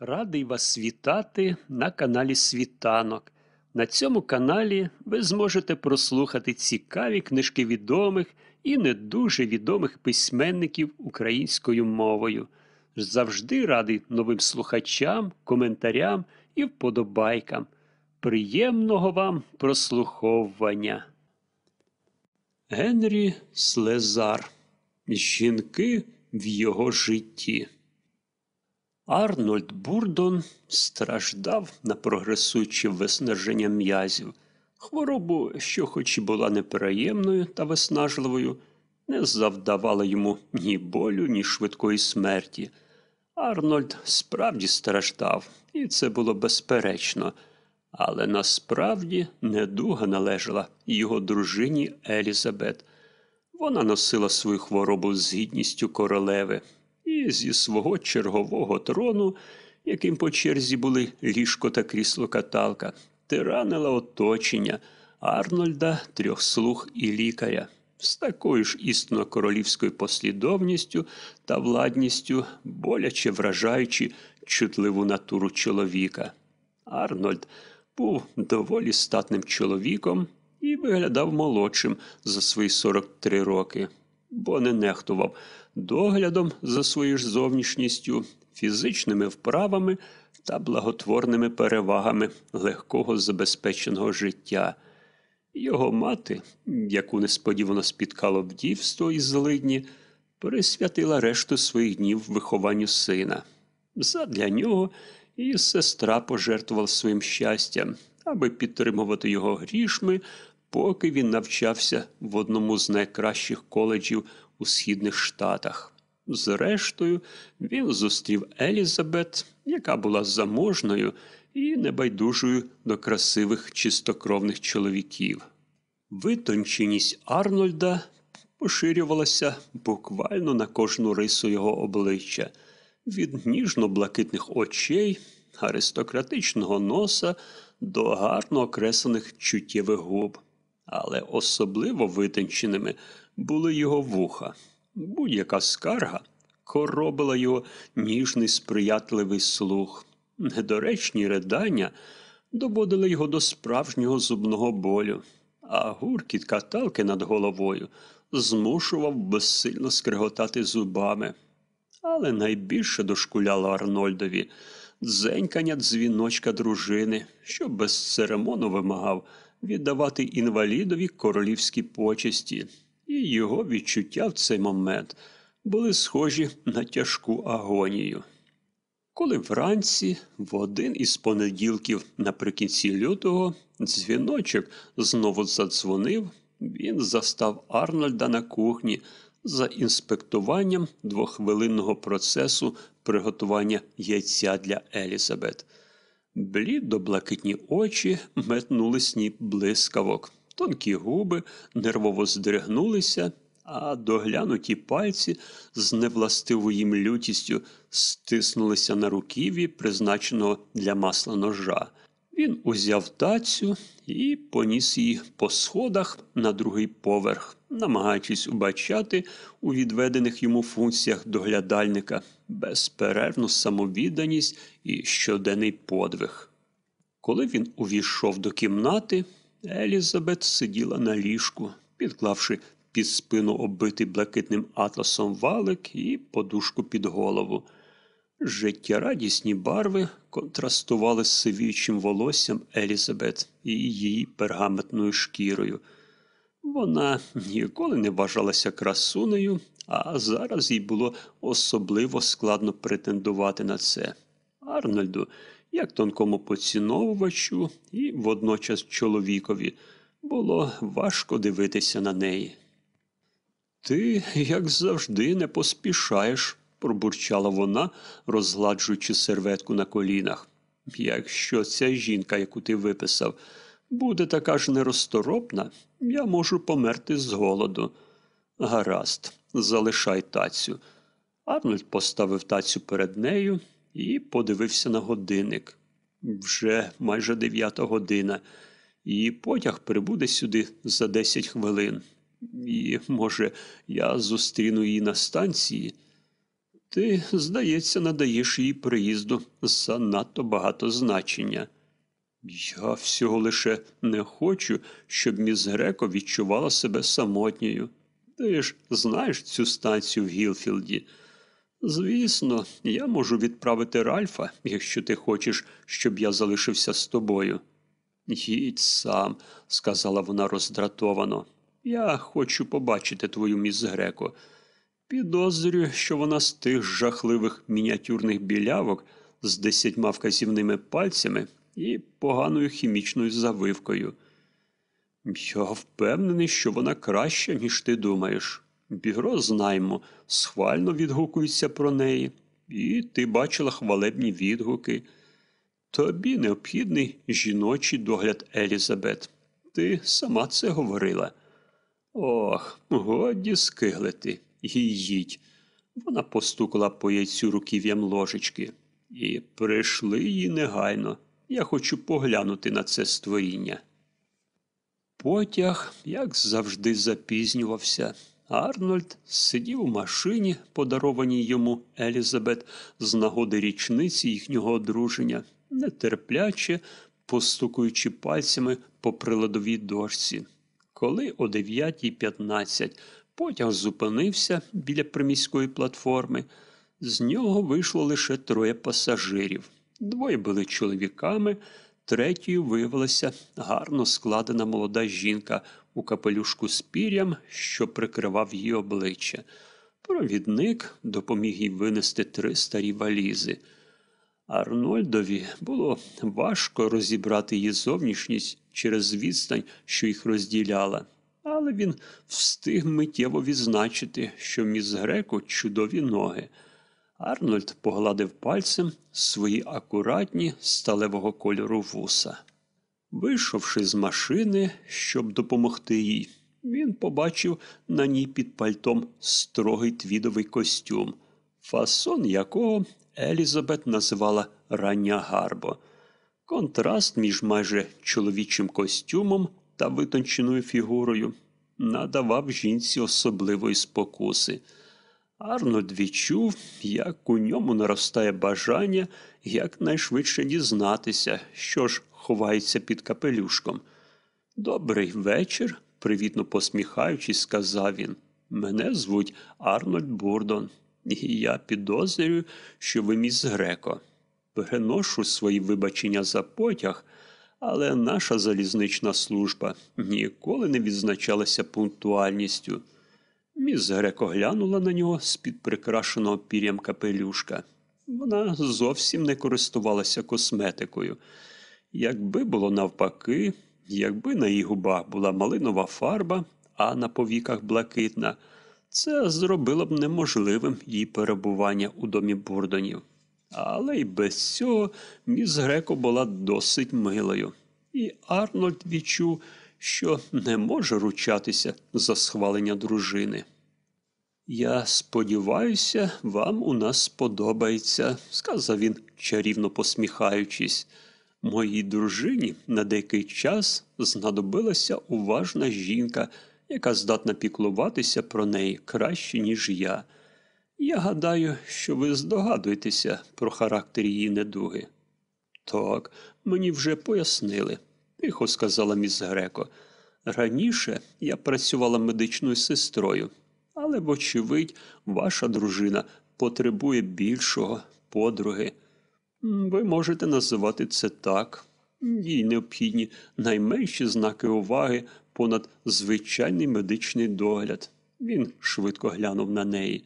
Радий вас вітати на каналі Світанок. На цьому каналі ви зможете прослухати цікаві книжки відомих і не дуже відомих письменників українською мовою. Завжди радий новим слухачам, коментарям і вподобайкам. Приємного вам прослуховування. Генрі Слезар. Жінки в його житті. Арнольд Бурдон страждав на прогресуюче виснаження м'язів. Хворобу, що хоч і була неприємною та виснажливою, не завдавала йому ні болю, ні швидкої смерті. Арнольд справді страждав, і це було безперечно. Але насправді недуга належала його дружині Елізабет. Вона носила свою хворобу з гідністю королеви, і зі свого чергового трону, яким по черзі були ліжко та крісло каталка, тиранила оточення Арнольда, трьох слуг і лікаря. З такою ж істинно королівською послідовністю та владністю, боляче вражаючи чутливу натуру чоловіка. Арнольд був доволі статним чоловіком і виглядав молодшим за свої 43 роки, бо не нехтував доглядом за своєю ж зовнішністю, фізичними вправами та благотворними перевагами легкого забезпеченого життя. Його мати, яку несподівано спіткало вдівство із злидні, присвятила решту своїх днів вихованню сина. Задля нього і сестра пожертвувала своїм щастям, аби підтримувати його грішми, поки він навчався в одному з найкращих коледжів у східних штатах. Зрештою, він зустрів Елізабет, яка була заможною і небайдужою до красивих чистокровних чоловіків. Витонченість Арнольда поширювалася буквально на кожну рису його обличчя, від ніжно-блакитних очей, аристократичного носа до гарно окреслених чуттєвих губ. Але особливо витонченими були його вуха. Будь-яка скарга коробила його ніжний сприятливий слух. Недоречні ридання доводили його до справжнього зубного болю, а гуркіт каталки над головою змушував безсильно скриготати зубами. Але найбільше дошкуляло Арнольдові дзенькання дзвіночка дружини, що безцеремонно вимагав віддавати інвалідові королівські почесті, і його відчуття в цей момент були схожі на тяжку агонію. Коли вранці, в один із понеділків наприкінці лютого, дзвіночок знову задзвонив, він застав Арнольда на кухні за інспектуванням двохвилинного процесу приготування яйця для Елізабет. Блідо блакитні очі метнули сніп блискавок, тонкі губи нервово здригнулися, а доглянуті пальці з невластивою їм лютістю стиснулися на руків'ї, призначеного для масла ножа. Він узяв тацю і поніс її по сходах на другий поверх, намагаючись убачати у відведених йому функціях доглядальника безперервну самовідданість і щоденний подвиг. Коли він увійшов до кімнати, Елізабет сиділа на ліжку, підклавши під спину оббитий блакитним атласом валик і подушку під голову. Життєрадісні барви контрастували з сивіючим волоссям Елізабет і її пергаментною шкірою. Вона ніколи не вважалася красунею, а зараз їй було особливо складно претендувати на це. Арнольду, як тонкому поціновувачу і водночас чоловікові, було важко дивитися на неї. Ти, як завжди, не поспішаєш, пробурчала вона, розгладжуючи серветку на колінах. Якщо ця жінка, яку ти виписав, буде така ж неросторопна, я можу померти з голоду. Гаразд, залишай тацю. Арнольд поставив тацю перед нею і подивився на годинник. Вже майже дев'ята година, і потяг прибуде сюди за десять хвилин. І, може, я зустріну її на станції. Ти, здається, надаєш їй приїзду занадто багато значення. Я всього лише не хочу, щоб міс Греко відчувала себе самотньою. Ти ж знаєш цю станцію в Гілфілді. Звісно, я можу відправити Ральфа, якщо ти хочеш, щоб я залишився з тобою. Їдь сам, сказала вона роздратовано. Я хочу побачити твою міс Греко. Підозрюю, що вона з тих жахливих мініатюрних білявок з десятьма вказівними пальцями і поганою хімічною завивкою. Я впевнений, що вона краща, ніж ти думаєш. Бюро знаймо, схвально відгукується про неї, і ти бачила хвалебні відгуки. Тобі необхідний жіночий догляд Елізабет. Ти сама це говорила. Ох, годі скиглити, їдь. Вона постукала по яйцю руків'ям ложечки. І прийшли її негайно. Я хочу поглянути на це створіння. Потяг, як завжди, запізнювався. Арнольд сидів у машині, подарованій йому Елізабет з нагоди річниці їхнього одруження, нетерпляче постукуючи пальцями по приладовій дошці. Коли о 9.15 потяг зупинився біля приміської платформи, з нього вийшло лише троє пасажирів. Двоє були чоловіками, третьою виявилася гарно складена молода жінка у капелюшку з пір'ям, що прикривав її обличчя. Провідник допоміг їй винести три старі валізи. Арнольдові було важко розібрати її зовнішність через відстань, що їх розділяла, але він встиг миттєво відзначити, що міс Греко чудові ноги. Арнольд погладив пальцем свої акуратні сталевого кольору вуса. Вийшовши з машини, щоб допомогти їй, він побачив на ній під пальтом строгий твідовий костюм, фасон якого Елізабет називала рання гарбо. Контраст між майже чоловічим костюмом та витонченою фігурою надавав жінці особливої спокуси. Арнольд відчув, як у ньому наростає бажання якнайшвидше дізнатися, що ж ховається під капелюшком. Добрий вечір, привітно посміхаючись, сказав він. Мене звуть Арнольд Бурдон, і я підозрюю, що ви міс Греко. Переношу свої вибачення за потяг, але наша залізнична служба ніколи не відзначалася пунктуальністю. Міс Греко глянула на нього з-під прикрашеного пір'ям капелюшка. Вона зовсім не користувалася косметикою. Якби було навпаки, якби на її губах була малинова фарба, а на повіках блакитна, це зробило б неможливим її перебування у домі Бурдонів. Але й без цього міс Греко була досить милою, і Арнольд відчув, що не може ручатися за схвалення дружини. Я сподіваюся, вам у нас сподобається, сказав він, чарівно посміхаючись. Моїй дружині на деякий час знадобилася уважна жінка, яка здатна піклуватися про неї краще, ніж я. Я гадаю, що ви здогадуєтеся про характер її недуги. Так, мені вже пояснили, тихо сказала міс Греко. Раніше я працювала медичною сестрою, але, вочевидь, ваша дружина потребує більшого подруги. Ви можете називати це так. Їй необхідні найменші знаки уваги понад звичайний медичний догляд. Він швидко глянув на неї.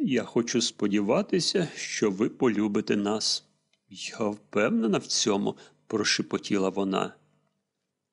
Я хочу сподіватися, що ви полюбите нас. Я впевнена в цьому, прошепотіла вона.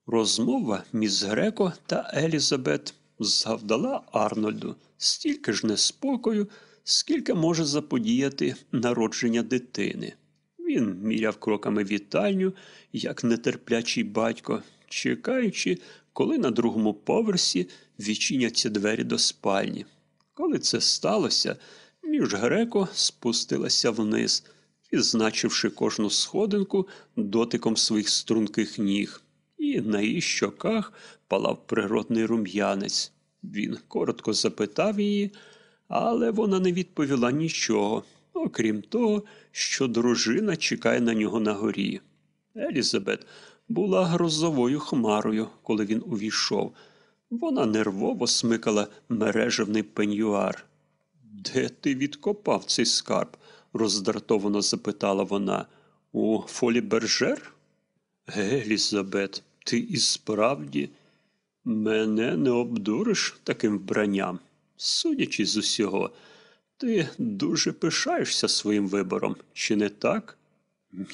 Розмова між Греко та Елізабет завдала Арнольду стільки ж неспокою, скільки може заподіяти народження дитини. Він міряв кроками вітальню, як нетерплячий батько, чекаючи, коли на другому поверсі відчиняться двері до спальні. Коли це сталося, між Греко спустилася вниз, відзначивши кожну сходинку дотиком своїх струнких ніг, і на її щоках палав природний рум'янець. Він коротко запитав її, Але вона не відповіла нічого, окрім того, що дружина чекає на нього на горі. Елізабет була грозовою хмарою, коли він увійшов. Вона нервово смикала мережевний пеньюар. Де ти відкопав цей скарб? Роздратовано запитала вона. У фолі Бержер? Елізабет, ти і справді мене не обдуриш таким вбранням. Судячи з усього, ти дуже пишаєшся своїм вибором, чи не так?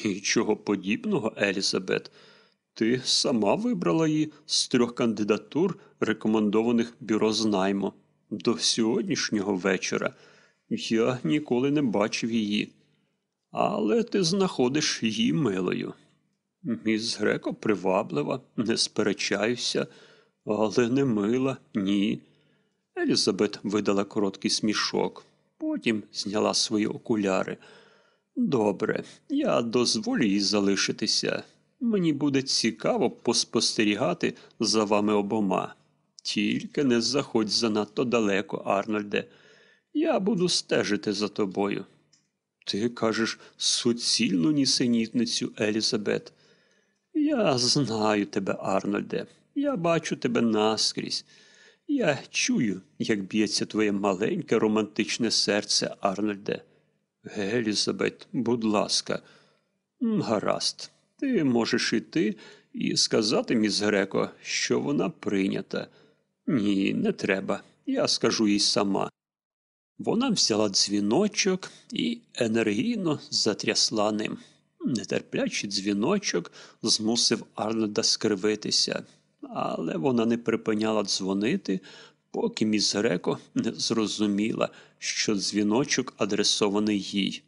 Нічого подібного, Елізабет. Ти сама вибрала її з трьох кандидатур, рекомендованих бюро знайму. До сьогоднішнього вечора я ніколи не бачив її. Але ти знаходиш її милою. Міс Греко приваблива, не сперечаюся, але не мила, ні. Елізабет видала короткий смішок, потім зняла свої окуляри. Добре, я дозволю їй залишитися. Мені буде цікаво поспостерігати за вами обома. Тільки не заходь занадто далеко, Арнольде. Я буду стежити за тобою. Ти кажеш суцільну нісенітницю, Елізабет. Я знаю тебе, Арнольде. Я бачу тебе наскрізь. Я чую, як б'ється твоє маленьке романтичне серце, Арнольде. Елізабет, будь ласка, гаразд, ти можеш іти і сказати, міс Греко, що вона прийнята. Ні, не треба. Я скажу їй сама. Вона взяла дзвіночок і енергійно затрясла ним. Нетерплячий дзвіночок змусив Арнольда скривитися, але вона не припиняла дзвонити, поки міс Греко не зрозуміла, що дзвіночок адресований їй.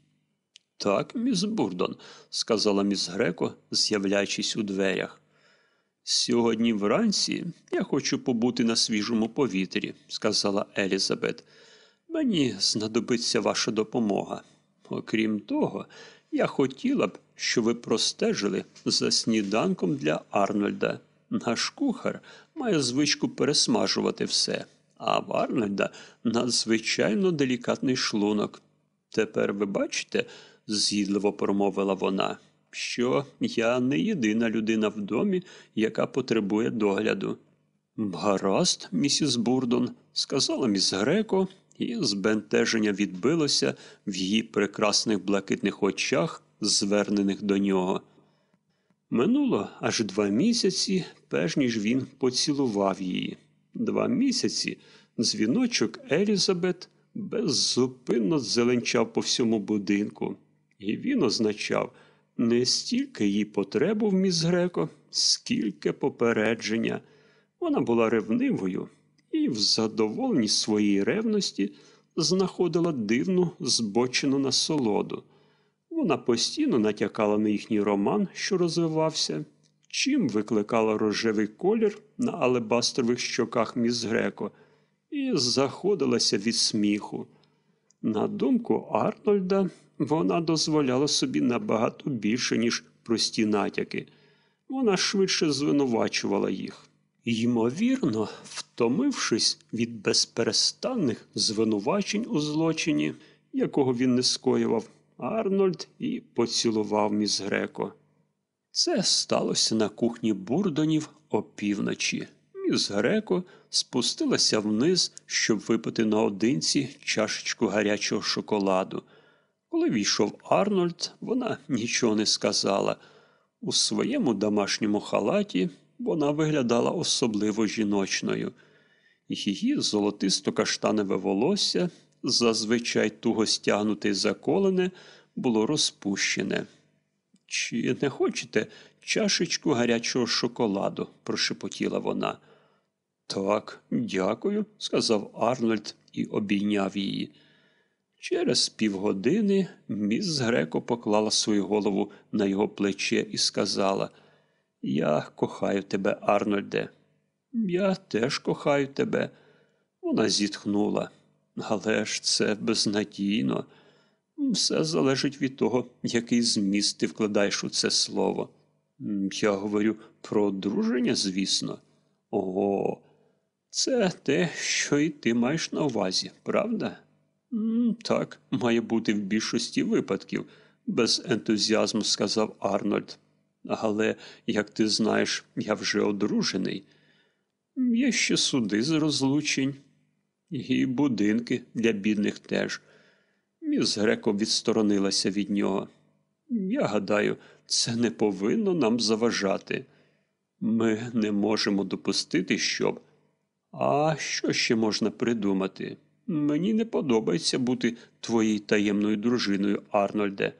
Так, міс Бурдон, сказала міс Греко, з'являючись у дверях. Сьогодні вранці я хочу побути на свіжому повітрі, сказала Елізабет. Мені знадобиться ваша допомога. Окрім того, я хотіла б, щоб ви простежили за сніданком для Арнольда. Наш кухар має звичку пересмажувати все, а в Арнольда надзвичайно делікатний шлунок. Тепер ви бачите, згідливо промовила вона, що я не єдина людина в домі, яка потребує догляду. Гаразд, місіс Бурдон, сказала міс Греко, і збентеження відбилося в її прекрасних блакитних очах, звернених до нього. Минуло аж два місяці, перш ніж він поцілував її. Два місяці дзвіночок Елізабет беззупинно зеленчав по всьому будинку, і він означав не стільки її потребу в міс Греко, скільки попередження. Вона була ревнивою і в задоволенні своєї ревності знаходила дивну збочену насолоду. Вона постійно натякала на їхній роман, що розвивався, чим викликала рожевий колір на алебастрових щоках міс Греко, і заходилася від сміху. На думку Арнольда, вона дозволяла собі набагато більше, ніж прості натяки. Вона швидше звинувачувала їх. Ймовірно, втомившись від безперестанних звинувачень у злочині, якого він не скоював, Арнольд і поцілував міс Греко. Це сталося на кухні бурдонів опівночі. Міс Греко спустилася вниз, щоб випити наодинці чашечку гарячого шоколаду. Коли війшов Арнольд, вона нічого не сказала. У своєму домашньому халаті вона виглядала особливо жіночною. Її золотисто-каштанове волосся, зазвичай туго стягнуте й заколене, було розпущене. Чи не хочете чашечку гарячого шоколаду? прошепотіла вона. Так, дякую, сказав Арнольд і обійняв її. Через півгодини міс Греко поклала свою голову на його плече і сказала Я кохаю тебе, Арнольде. Я теж кохаю тебе. Вона зітхнула. Але ж це безнадійно. Все залежить від того, який зміст ти вкладаєш у це слово. Я говорю про одруження, звісно. Ого, це те, що і ти маєш на увазі, правда? Так, має бути в більшості випадків, без ентузіазму сказав Арнольд. Але, як ти знаєш, я вже одружений. Є ще суди з розлучень, і будинки для бідних теж. Міс Греко відсторонилася від нього. Я гадаю, це не повинно нам заважати. Ми не можемо допустити, щоб. А що ще можна придумати? Мені не подобається бути твоєю таємною дружиною, Арнольде.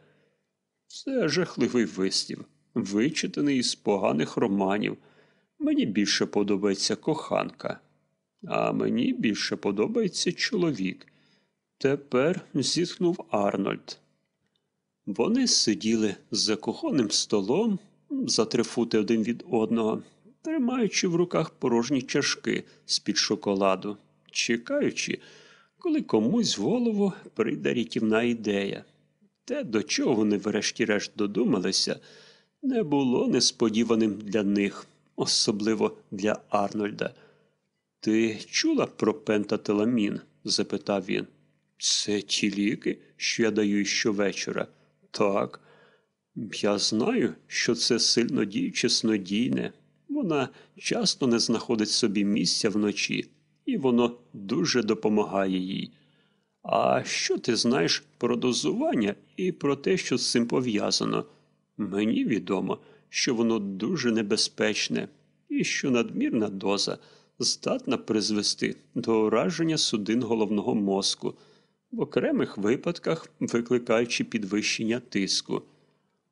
Це жахливий вислів, вичитаний із поганих романів. Мені більше подобається коханка, а мені більше подобається чоловік. Тепер зітхнув Арнольд. Вони сиділи за кухонним столом, за три фути один від одного, тримаючи в руках порожні чашки з-під шоколаду, чекаючи, коли комусь в голову прийде рятівна ідея. Те, до чого вони врешті-решт додумалися, не було несподіваним для них, особливо для Арнольда. Ти чула про пентателамін? запитав він. Це ті ліки, що я даю щовечора. Так. Я знаю, що це сильно діюче снодійне. Вона часто не знаходить собі місця вночі, і воно дуже допомагає їй. А що ти знаєш про дозування і про те, що з цим пов'язано? Мені відомо, що воно дуже небезпечне і що надмірна доза здатна призвести до ураження судин головного мозку, в окремих випадках викликаючи підвищення тиску.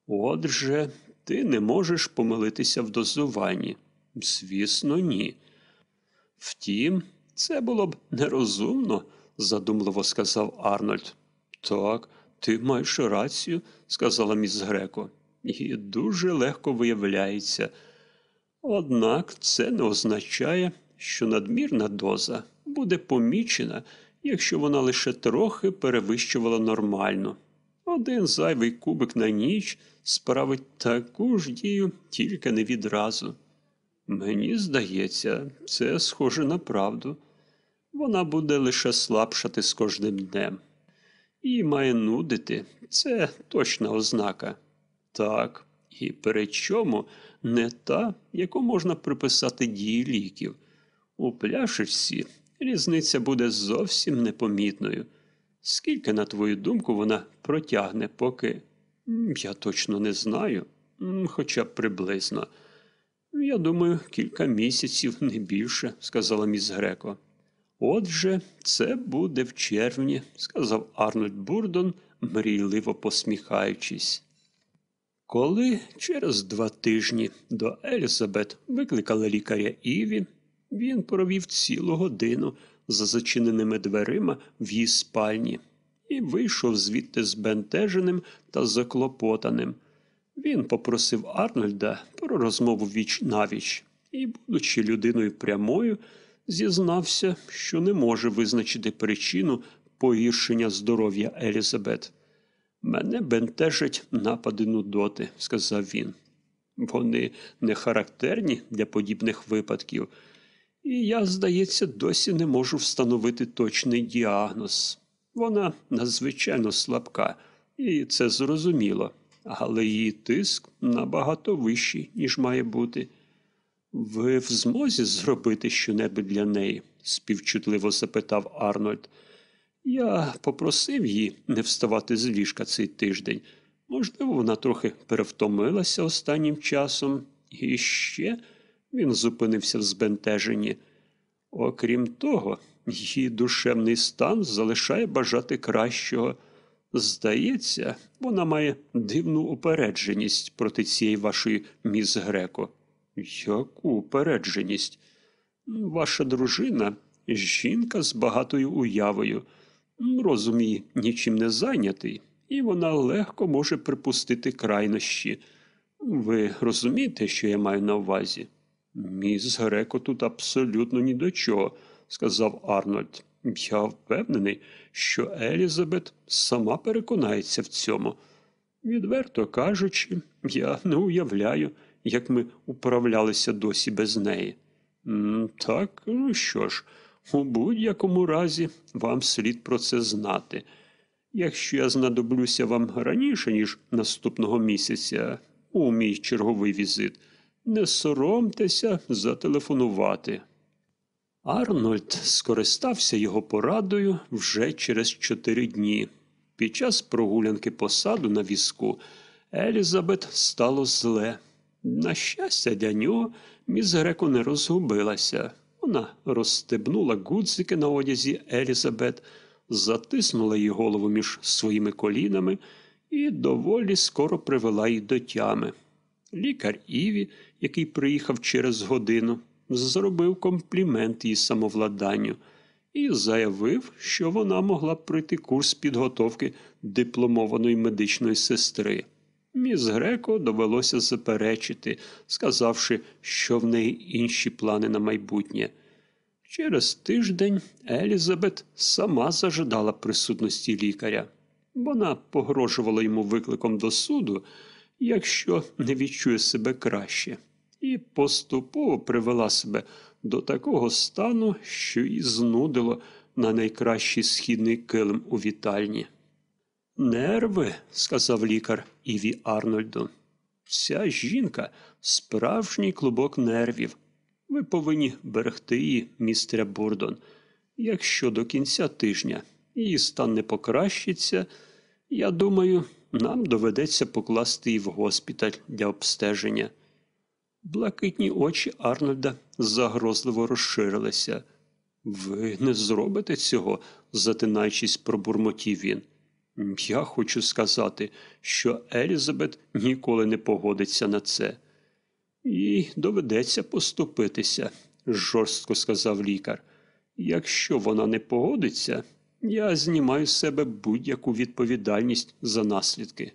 Отже, ти не можеш помилитися в дозуванні. Звісно, ні. Втім, це було б нерозумно, задумливо сказав Арнольд. Так, ти маєш рацію, сказала міс Греко, і дуже легко виявляється. Однак це не означає, що надмірна доза буде помічена, якщо вона лише трохи перевищувала нормальну. Один зайвий кубик на ніч справить таку ж дію, тільки не відразу. Мені здається, це схоже на правду. Вона буде лише слабшати з кожним днем. І має нудити це точна ознака. Так, і причому не та, яку можна приписати дії ліків. У пляшечці різниця буде зовсім непомітною. Скільки, на твою думку, вона протягне поки? Я точно не знаю, хоча б приблизно. Я думаю, кілька місяців, не більше, сказала міс Греко. Отже, це буде в червні, сказав Арнольд Бурдон, мрійливо посміхаючись. Коли через два тижні до Елізабет викликали лікаря Іві, він провів цілу годину за зачиненими дверима в її спальні і вийшов звідти збентеженим та заклопотаним. Він попросив Арнольда про розмову віч навіч і, будучи людиною прямою, зізнався, що не може визначити причину погіршення здоров'я Елізабет. Мене бентежать напади нудоти, сказав він. Вони не характерні для подібних випадків, і я, здається, досі не можу встановити точний діагноз. Вона надзвичайно слабка, і це зрозуміло, але її тиск набагато вищий, ніж має бути. Ви в змозі зробити щонебудь для неї? співчутливо запитав Арнольд. Я попросив її не вставати з ліжка цей тиждень. Можливо, вона трохи перевтомилася останнім часом. І ще він зупинився в збентеженні. Окрім того, її душевний стан залишає бажати кращого. Здається, вона має дивну упередженість проти цієї вашої міс Греко. Яку упередженість? Ваша дружина жінка з багатою уявою. Розум нічим не зайнятий, і вона легко може припустити крайнощі. Ви розумієте, що я маю на увазі? Міс Греко тут абсолютно ні до чого, сказав Арнольд. Я впевнений, що Елізабет сама переконається в цьому. Відверто кажучи, я не уявляю, як ми управлялися досі без неї. Так, ну що ж, У будь-якому разі вам слід про це знати. Якщо я знадоблюся вам раніше, ніж наступного місяця, у мій черговий візит, не соромтеся зателефонувати. Арнольд скористався його порадою вже через чотири дні. Під час прогулянки по саду на візку Елізабет стало зле. На щастя, для нього міс Греко не розгубилася. Вона розстебнула гудзики на одязі Елізабет, затиснула її голову між своїми колінами і доволі скоро привела її до тями. Лікар Іві, який приїхав через годину, зробив комплімент її самовладанню і заявив, що вона могла пройти курс підготовки дипломованої медичної сестри. Міс Греко довелося заперечити, сказавши, що в неї інші плани на майбутнє. Через тиждень Елізабет сама зажадала присутності лікаря. Вона погрожувала йому викликом до суду, якщо не відчує себе краще, і поступово привела себе до такого стану, що її знудило на найкращий східний килим у вітальні. Нерви, сказав лікар Іві Арнольду. Ця жінка справжній клубок нервів. Ви повинні берегти її, містере Бурдон. Якщо до кінця тижня її стан не покращиться, я думаю, нам доведеться покласти її в госпіталь для обстеження. Блакитні очі Арнольда загрозливо розширилися. Ви не зробите цього, затинаючись, пробурмотів він. Я хочу сказати, що Елізабет ніколи не погодиться на це. Їй доведеться поступитися, жорстко сказав лікар. Якщо вона не погодиться, я знімаю з себе будь-яку відповідальність за наслідки.